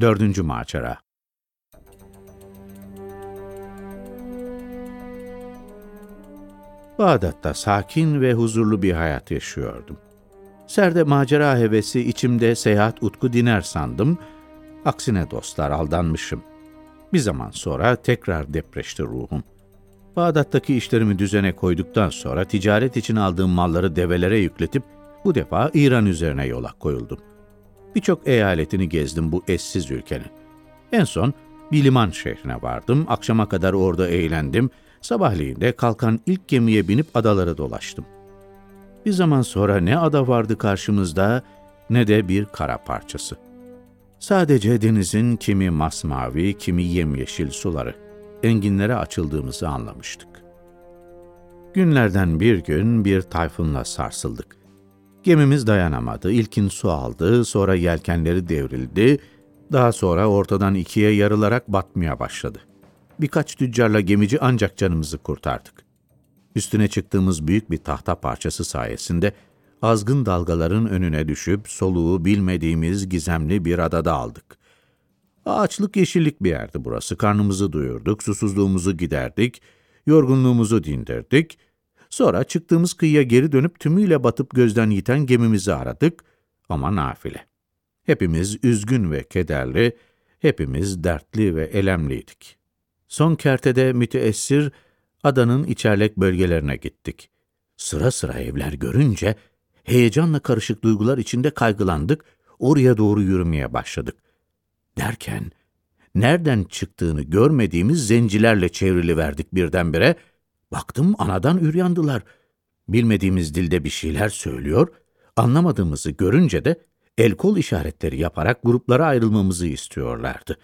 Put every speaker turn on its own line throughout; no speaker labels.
Dördüncü macera. Bağdat'ta sakin ve huzurlu bir hayat yaşıyordum. Serde macera hevesi içimde seyahat utku diner sandım. Aksine dostlar aldanmışım. Bir zaman sonra tekrar depreşti ruhum. Bağdat'taki işlerimi düzene koyduktan sonra ticaret için aldığım malları develere yükletip bu defa İran üzerine yola koyuldum. Birçok eyaletini gezdim bu eşsiz ülkenin. En son bir liman şehrine vardım. Akşama kadar orada eğlendim. Sabahleyin de kalkan ilk gemiye binip adaları dolaştım. Bir zaman sonra ne ada vardı karşımızda ne de bir kara parçası. Sadece denizin kimi masmavi, kimi yemyeşil suları. Enginlere açıldığımızı anlamıştık. Günlerden bir gün bir tayfunla sarsıldık. Gemimiz dayanamadı, ilkin su aldı, sonra yelkenleri devrildi, daha sonra ortadan ikiye yarılarak batmaya başladı. Birkaç tüccarla gemici ancak canımızı kurtardık. Üstüne çıktığımız büyük bir tahta parçası sayesinde azgın dalgaların önüne düşüp soluğu bilmediğimiz gizemli bir adada aldık. Ağaçlık yeşillik bir yerdi burası. Karnımızı doyurduk, susuzluğumuzu giderdik, yorgunluğumuzu dindirdik. Sonra çıktığımız kıyıya geri dönüp tümüyle batıp gözden yiten gemimizi aradık ama nafile. Hepimiz üzgün ve kederli, hepimiz dertli ve elemliydik. Son kertede müteessir adanın içerlek bölgelerine gittik. Sıra sıra evler görünce heyecanla karışık duygular içinde kaygılandık, oraya doğru yürümeye başladık. Derken nereden çıktığını görmediğimiz zencilerle çevrili verdik birdenbire. Baktım anadan üryandılar. Bilmediğimiz dilde bir şeyler söylüyor, anlamadığımızı görünce de el kol işaretleri yaparak gruplara ayrılmamızı istiyorlardı.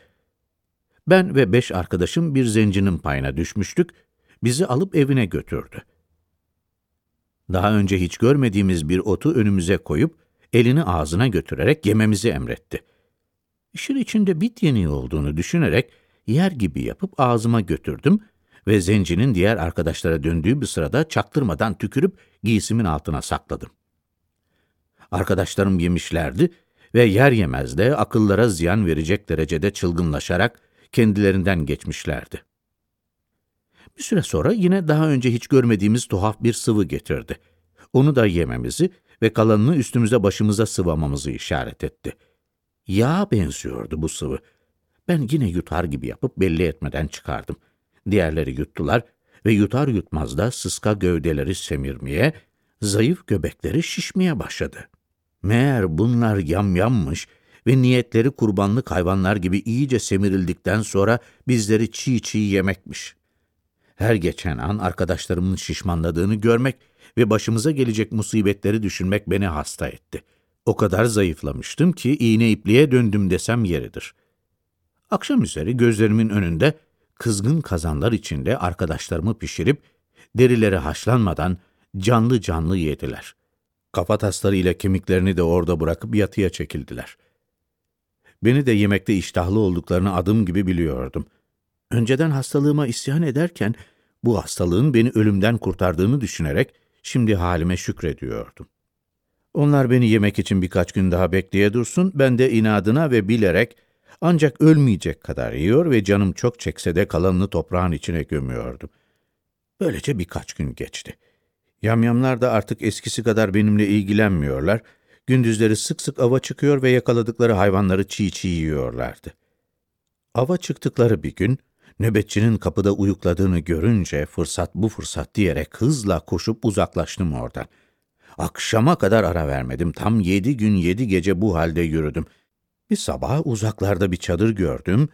Ben ve beş arkadaşım bir zencinin payına düşmüştük, bizi alıp evine götürdü. Daha önce hiç görmediğimiz bir otu önümüze koyup, elini ağzına götürerek yememizi emretti. İşin içinde bit yeniği olduğunu düşünerek, yer gibi yapıp ağzıma götürdüm ve zencinin diğer arkadaşlara döndüğü bir sırada çaktırmadan tükürüp giysimin altına sakladım. Arkadaşlarım yemişlerdi ve yer yemez de akıllara ziyan verecek derecede çılgınlaşarak kendilerinden geçmişlerdi. Bir süre sonra yine daha önce hiç görmediğimiz tuhaf bir sıvı getirdi. Onu da yememizi ve kalanını üstümüze başımıza sıvamamızı işaret etti. Yağa benziyordu bu sıvı. Ben yine yutar gibi yapıp belli etmeden çıkardım. Diğerleri yuttular ve yutar yutmaz da sıska gövdeleri semirmeye, zayıf göbekleri şişmeye başladı. Meğer bunlar yamyammış ve niyetleri kurbanlık hayvanlar gibi iyice semirildikten sonra bizleri çiğ çiğ yemekmiş. Her geçen an arkadaşlarımın şişmanladığını görmek ve başımıza gelecek musibetleri düşünmek beni hasta etti. O kadar zayıflamıştım ki iğne ipliğe döndüm desem yeridir. Akşam üzeri gözlerimin önünde kızgın kazanlar içinde arkadaşlarımı pişirip derileri haşlanmadan canlı canlı yediler. Kafa taslarıyla kemiklerini de orada bırakıp yatıya çekildiler. Beni de yemekte iştahlı olduklarını adım gibi biliyordum. Önceden hastalığıma isyan ederken bu hastalığın beni ölümden kurtardığını düşünerek şimdi halime şükrediyordum. Onlar beni yemek için birkaç gün daha bekleye dursun, ben de inadına ve bilerek ancak ölmeyecek kadar yiyor ve canım çok çekse de kalanını toprağın içine gömüyordum. Böylece birkaç gün geçti. Yamyamlar da artık eskisi kadar benimle ilgilenmiyorlar, gündüzleri sık sık ava çıkıyor ve yakaladıkları hayvanları çiğ çiğ yiyorlardı. Ava çıktıkları bir gün, nöbetçinin kapıda uyukladığını görünce fırsat bu fırsat diyerek hızla koşup uzaklaştım oradan. Akşama kadar ara vermedim, tam yedi gün yedi gece bu halde yürüdüm. Bir sabah uzaklarda bir çadır gördüm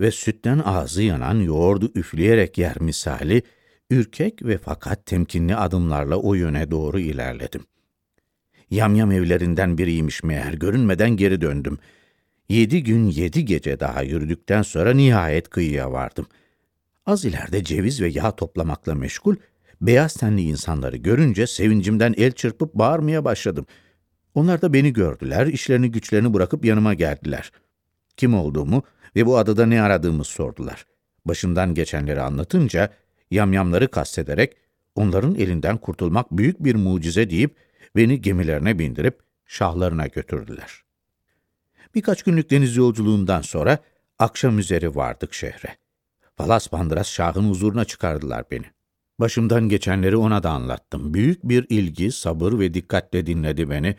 ve sütten ağzı yanan yoğurdu üfleyerek yer misali, ürkek ve fakat temkinli adımlarla o yöne doğru ilerledim. Yamyam evlerinden biriymiş meğer, görünmeden geri döndüm. Yedi gün yedi gece daha yürüdükten sonra nihayet kıyıya vardım. Az ileride ceviz ve yağ toplamakla meşgul, beyaz tenli insanları görünce sevincimden el çırpıp bağırmaya başladım. Onlar da beni gördüler, işlerini güçlerini bırakıp yanıma geldiler. Kim olduğumu ve bu adada ne aradığımı sordular. Başımdan geçenleri anlatınca, yamyamları kastederek, onların elinden kurtulmak büyük bir mucize deyip, beni gemilerine bindirip şahlarına götürdüler. Birkaç günlük deniz yolculuğundan sonra akşam üzeri vardık şehre. Valas Bandras Şah'ın huzuruna çıkardılar beni. Başımdan geçenleri ona da anlattım. Büyük bir ilgi, sabır ve dikkatle dinledi beni.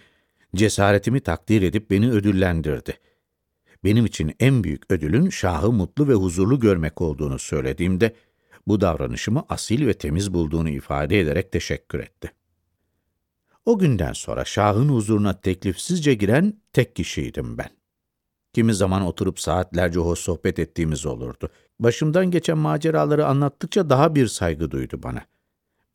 Cesaretimi takdir edip beni ödüllendirdi. Benim için en büyük ödülün Şah'ı mutlu ve huzurlu görmek olduğunu söylediğimde, bu davranışımı asil ve temiz bulduğunu ifade ederek teşekkür etti. O günden sonra Şah'ın huzuruna teklifsizce giren tek kişiydim ben. Kimi zaman oturup saatlerce hoş sohbet ettiğimiz olurdu. Başımdan geçen maceraları anlattıkça daha bir saygı duydu bana.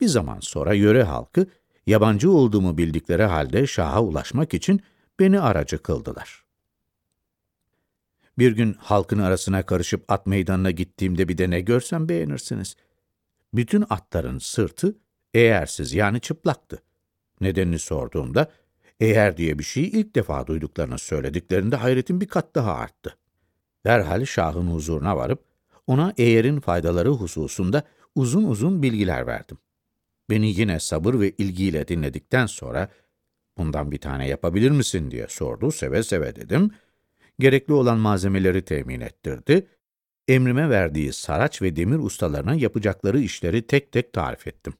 Bir zaman sonra yöre halkı, yabancı olduğumu bildikleri halde Şah'a ulaşmak için beni aracı kıldılar. Bir gün halkın arasına karışıp at meydanına gittiğimde bir de ne görsem beğenirsiniz. Bütün atların sırtı eğersiz yani çıplaktı. Nedenini sorduğumda, eğer diye bir şeyi ilk defa duyduklarını söylediklerinde hayretim bir kat daha arttı. Derhal Şah'ın huzuruna varıp, ona eğerin faydaları hususunda uzun uzun bilgiler verdim. Beni yine sabır ve ilgiyle dinledikten sonra, bundan bir tane yapabilir misin diye sordu, seve seve dedim. Gerekli olan malzemeleri temin ettirdi. Emrime verdiği saraç ve demir ustalarına yapacakları işleri tek tek tarif ettim.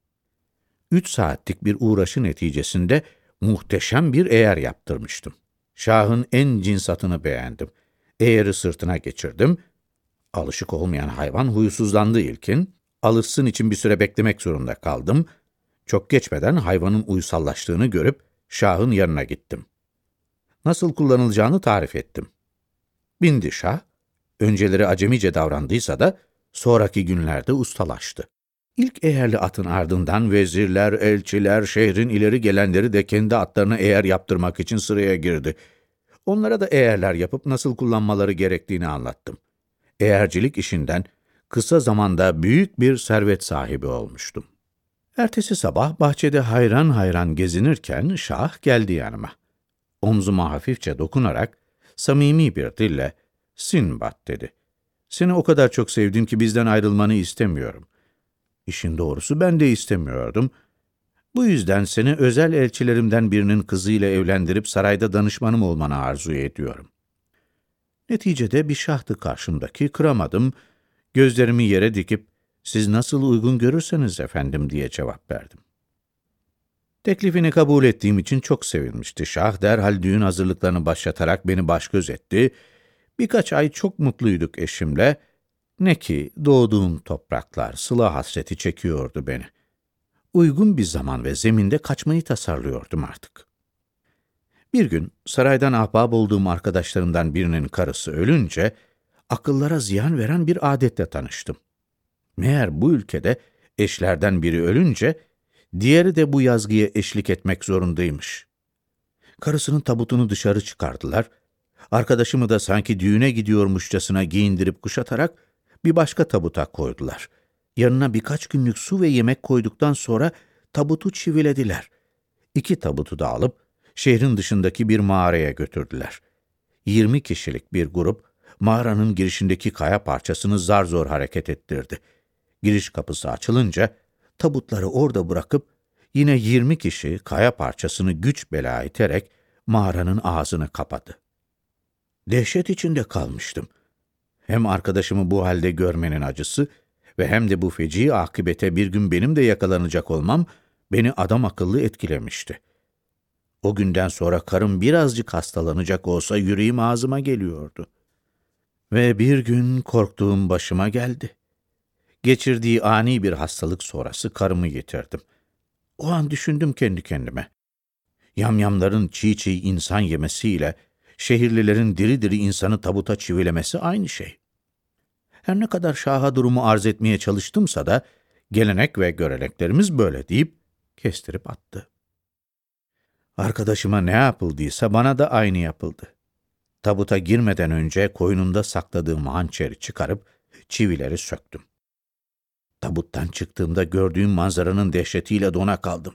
Üç saatlik bir uğraşı neticesinde muhteşem bir eğer yaptırmıştım. Şahın en cinsatını beğendim. Eğeri sırtına geçirdim. Alışık olmayan hayvan huysuzlandı ilkin. Alışsın için bir süre beklemek zorunda kaldım. Çok geçmeden hayvanın uysallaştığını görüp Şah'ın yanına gittim. Nasıl kullanılacağını tarif ettim. Bindi Şah. Önceleri acemice davrandıysa da sonraki günlerde ustalaştı. İlk eğerli atın ardından vezirler, elçiler, şehrin ileri gelenleri de kendi atlarını eğer yaptırmak için sıraya girdi. Onlara da eğerler yapıp nasıl kullanmaları gerektiğini anlattım. Eğercilik işinden kısa zamanda büyük bir servet sahibi olmuştum. Ertesi sabah bahçede hayran hayran gezinirken Şah geldi yanıma. Omzuma hafifçe dokunarak samimi bir dille Sinbad dedi. Seni o kadar çok sevdim ki bizden ayrılmanı istemiyorum. İşin doğrusu ben de istemiyordum. Bu yüzden seni özel elçilerimden birinin kızıyla evlendirip sarayda danışmanım olmanı arzu ediyorum. Neticede bir şahtı karşımdaki, kıramadım. Gözlerimi yere dikip, siz nasıl uygun görürseniz efendim diye cevap verdim. Teklifini kabul ettiğim için çok sevinmişti. Şah derhal düğün hazırlıklarını başlatarak beni baş göz etti. Birkaç ay çok mutluyduk eşimle. Ne ki doğduğum topraklar sıla hasreti çekiyordu beni. Uygun bir zaman ve zeminde kaçmayı tasarlıyordum artık. Bir gün saraydan ahbap olduğum arkadaşlarımdan birinin karısı ölünce akıllara ziyan veren bir adetle tanıştım. Meğer bu ülkede eşlerden biri ölünce diğeri de bu yazgıya eşlik etmek zorundaymış. Karısının tabutunu dışarı çıkardılar. Arkadaşımı da sanki düğüne gidiyormuşçasına giyindirip kuşatarak bir başka tabuta koydular. Yanına birkaç günlük su ve yemek koyduktan sonra tabutu çivilediler. İki tabutu da alıp şehrin dışındaki bir mağaraya götürdüler. Yirmi kişilik bir grup mağaranın girişindeki kaya parçasını zar zor hareket ettirdi. Giriş kapısı açılınca tabutları orada bırakıp yine yirmi kişi kaya parçasını güç bela iterek mağaranın ağzını kapadı. Dehşet içinde kalmıştım. Hem arkadaşımı bu halde görmenin acısı ve hem de bu feci akibete bir gün benim de yakalanacak olmam beni adam akıllı etkilemişti. O günden sonra karım birazcık hastalanacak olsa yüreğim ağzıma geliyordu. Ve bir gün korktuğum başıma geldi. Geçirdiği ani bir hastalık sonrası karımı getirdim. O an düşündüm kendi kendime. Yamyamların çiğ çiğ insan yemesiyle şehirlilerin diri diri insanı tabuta çivilemesi aynı şey. Her ne kadar şaha durumu arz etmeye çalıştımsa da, gelenek ve göreneklerimiz böyle deyip kestirip attı. Arkadaşıma ne yapıldıysa bana da aynı yapıldı. Tabuta girmeden önce koynumda sakladığım hançeri çıkarıp çivileri söktüm. Tabuttan çıktığımda gördüğüm manzaranın dehşetiyle dona kaldım.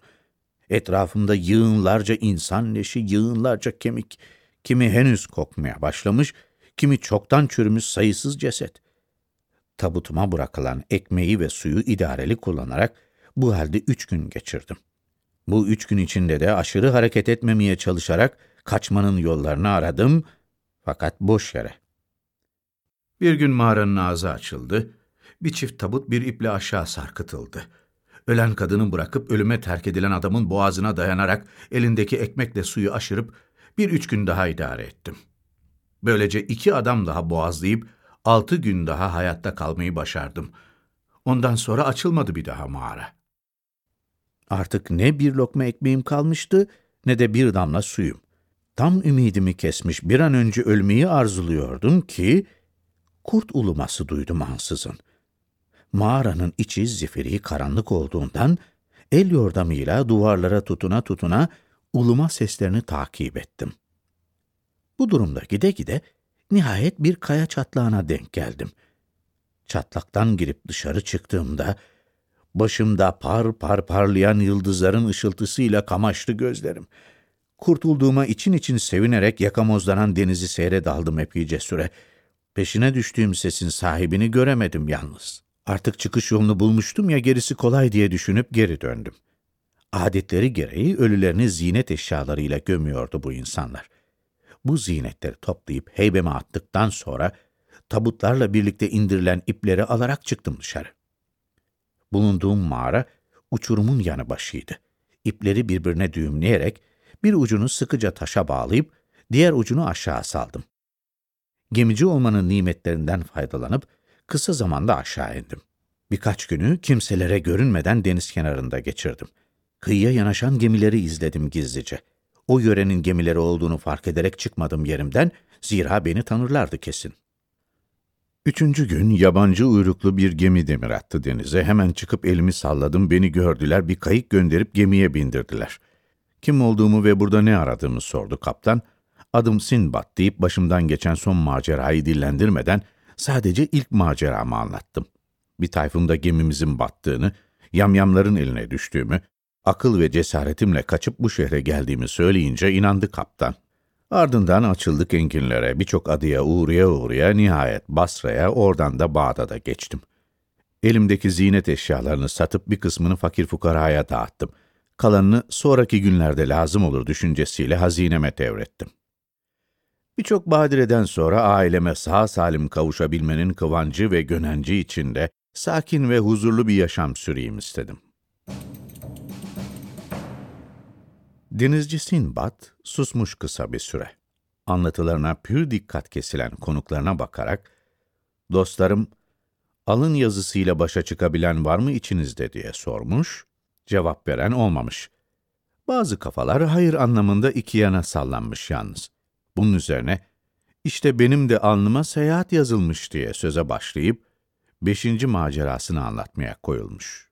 Etrafımda yığınlarca insan leşi, yığınlarca kemik, kimi henüz kokmaya başlamış, kimi çoktan çürümüş sayısız ceset. Tabutuma bırakılan ekmeği ve suyu idareli kullanarak bu halde üç gün geçirdim. Bu üç gün içinde de aşırı hareket etmemeye çalışarak kaçmanın yollarını aradım Fakat boş yere. Bir gün mağaranın ağzı açıldı. Bir çift tabut bir iple aşağı sarkıtıldı. Ölen kadını bırakıp ölüme terk edilen adamın boğazına dayanarak elindeki ekmekle suyu aşırıp bir üç gün daha idare ettim. Böylece iki adam daha boğazlayıp altı gün daha hayatta kalmayı başardım. Ondan sonra açılmadı bir daha mağara. Artık ne bir lokma ekmeğim kalmıştı ne de bir damla suyum. Tam ümidimi kesmiş bir an önce ölmeyi arzuluyordum ki kurt uluması duydum ansızın. Mağaranın içi zifiri karanlık olduğundan el yordamıyla duvarlara tutuna tutuna uluma seslerini takip ettim. Bu durumda gide gide nihayet bir kaya çatlağına denk geldim. Çatlaktan girip dışarı çıktığımda başımda par par parlayan yıldızların ışıltısıyla kamaştı gözlerim. Kurtulduğuma için için sevinerek yakamozlanan denizi seyre daldım epeyce süre. Peşine düştüğüm sesin sahibini göremedim yalnız. Artık çıkış yolunu bulmuştum ya gerisi kolay diye düşünüp geri döndüm. Adetleri gereği ölülerini zinet eşyalarıyla gömüyordu bu insanlar. Bu zinetleri toplayıp heybeme attıktan sonra tabutlarla birlikte indirilen ipleri alarak çıktım dışarı. Bulunduğum mağara uçurumun yanı başıydı. İpleri birbirine düğümleyerek bir ucunu sıkıca taşa bağlayıp diğer ucunu aşağı saldım. Gemici olmanın nimetlerinden faydalanıp kısa zamanda aşağı indim. Birkaç günü kimselere görünmeden deniz kenarında geçirdim. Kıyıya yanaşan gemileri izledim gizlice. O yörenin gemileri olduğunu fark ederek çıkmadım yerimden, zira beni tanırlardı kesin. Üçüncü gün yabancı uyruklu bir gemi demir attı denize. Hemen çıkıp elimi salladım, beni gördüler, bir kayık gönderip gemiye bindirdiler. Kim olduğumu ve burada ne aradığımı sordu kaptan. Adım Sinbad deyip başımdan geçen son macerayı dillendirmeden sadece ilk maceramı anlattım. Bir tayfunda gemimizin battığını, yamyamların eline düştüğümü, akıl ve cesaretimle kaçıp bu şehre geldiğimi söyleyince inandı kaptan. Ardından açıldık enginlere, birçok adıya uğraya uğraya nihayet Basra'ya, oradan da Bağdat'a geçtim. Elimdeki zinet eşyalarını satıp bir kısmını fakir fukaraya dağıttım. Kalanını sonraki günlerde lazım olur düşüncesiyle hazineme devrettim. Birçok badireden sonra aileme sağ salim kavuşabilmenin kıvancı ve gönenci içinde sakin ve huzurlu bir yaşam süreyim istedim. Denizci Sinbad susmuş kısa bir süre. Anlatılarına pür dikkat kesilen konuklarına bakarak, dostlarım, alın yazısıyla başa çıkabilen var mı içinizde diye sormuş, cevap veren olmamış. Bazı kafalar hayır anlamında iki yana sallanmış yalnız. Bunun üzerine, işte benim de alnıma seyahat yazılmış diye söze başlayıp, beşinci macerasını anlatmaya koyulmuş.